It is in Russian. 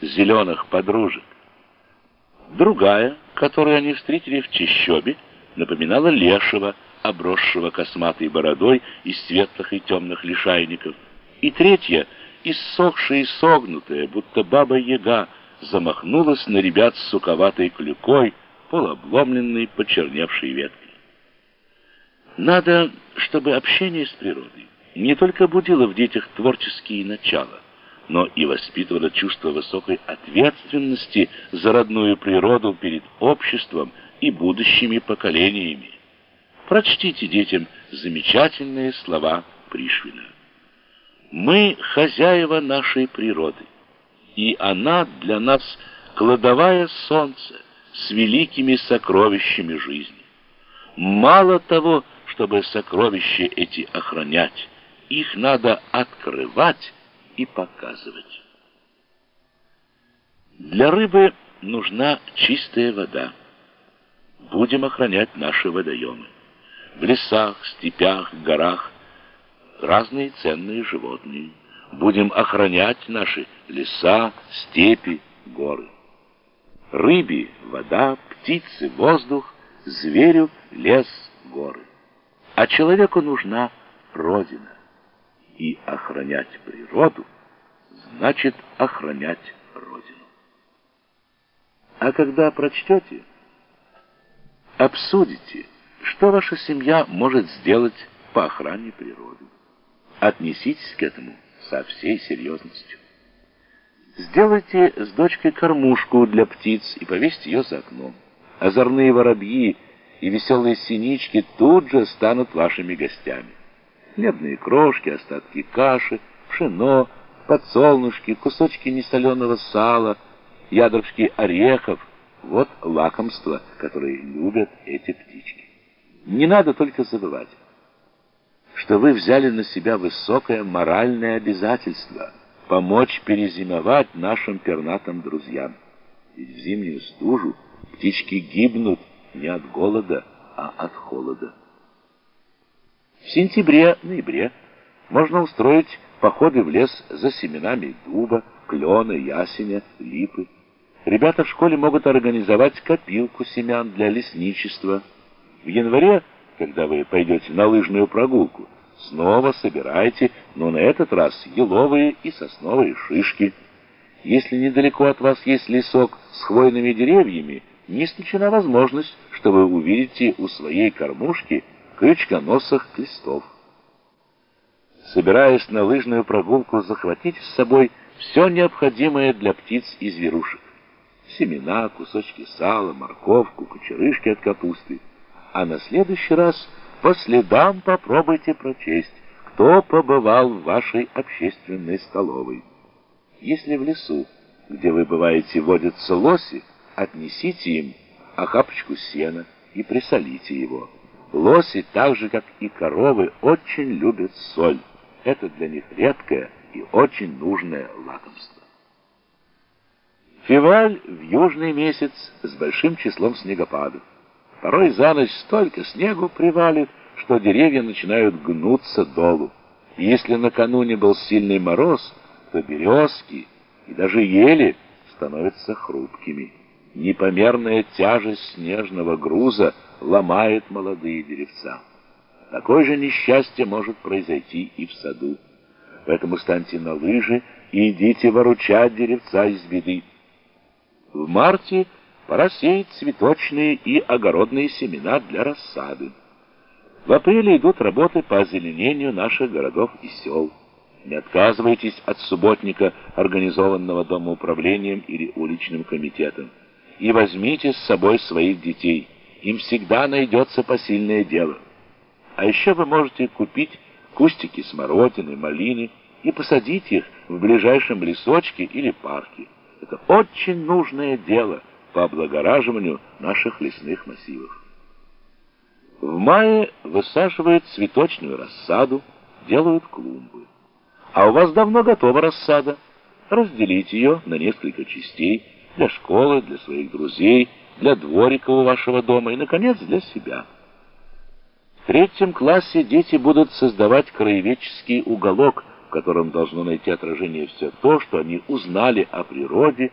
зеленых подружек. Другая, которую они встретили в Чищобе, напоминала лешего, обросшего косматой бородой из светлых и темных лишайников. И третья, иссохшая и согнутая, будто баба-яга, замахнулась на ребят с суковатой клюкой, полуобломленной, почерневшей веткой. Надо, чтобы общение с природой не только будило в детях творческие начала, но и воспитывало чувство высокой ответственности за родную природу перед обществом и будущими поколениями. Прочтите детям замечательные слова Пришвина. Мы хозяева нашей природы, и она для нас кладовая солнце с великими сокровищами жизни. Мало того, чтобы сокровища эти охранять, их надо открывать и показывать. Для рыбы нужна чистая вода. Будем охранять наши водоемы. В лесах, степях, горах разные ценные животные. Будем охранять наши леса, степи, горы. Рыбе — вода, птице — воздух, зверю — лес, горы. А человеку нужна Родина. И охранять природу значит охранять Родину. А когда прочтете, обсудите, что ваша семья может сделать по охране природы. Отнеситесь к этому со всей серьезностью. Сделайте с дочкой кормушку для птиц и повесьте ее за окном. Озорные воробьи и веселые синички тут же станут вашими гостями. Хлебные крошки, остатки каши, пшено, подсолнушки, кусочки несоленого сала, ядрышки орехов — вот лакомства, которые любят эти птички. Не надо только забывать, что вы взяли на себя высокое моральное обязательство помочь перезимовать нашим пернатым друзьям. Ведь в зимнюю стужу птички гибнут не от голода, а от холода. В сентябре-ноябре можно устроить походы в лес за семенами дуба, клена, ясеня, липы. Ребята в школе могут организовать копилку семян для лесничества – в январе, когда вы пойдете на лыжную прогулку, снова собирайте, но на этот раз еловые и сосновые шишки. Если недалеко от вас есть лесок с хвойными деревьями, не исключена возможность, что вы увидите у своей кормушки крючконосых листов. Собираясь на лыжную прогулку, захватите с собой все необходимое для птиц и зверушек. Семена, кусочки сала, морковку, кучерышки от капусты а на следующий раз по следам попробуйте прочесть, кто побывал в вашей общественной столовой. Если в лесу, где вы бываете, водятся лоси, отнесите им охапочку сена и присолите его. Лоси, так же как и коровы, очень любят соль. Это для них редкое и очень нужное лакомство. Февраль в южный месяц с большим числом снегопадов. Порой за ночь столько снегу привалит, что деревья начинают гнуться долу. И если накануне был сильный мороз, то березки и даже ели становятся хрупкими. Непомерная тяжесть снежного груза ломает молодые деревца. Такое же несчастье может произойти и в саду. Поэтому станьте на лыжи и идите выручать деревца из беды. В марте пора сеять цветочные и огородные семена для рассады. В апреле идут работы по озеленению наших городов и сел. Не отказывайтесь от субботника, организованного домоуправлением или уличным комитетом. И возьмите с собой своих детей. Им всегда найдется посильное дело. А еще вы можете купить кустики смородины, малины и посадить их в ближайшем лесочке или парке. Это очень нужное дело – по облагораживанию наших лесных массивов. В мае высаживают цветочную рассаду, делают клумбы. А у вас давно готова рассада. Разделите ее на несколько частей для школы, для своих друзей, для дворика у вашего дома и, наконец, для себя. Третьем классе дети будут создавать краеведческий уголок в котором должно найти отражение все то, что они узнали о природе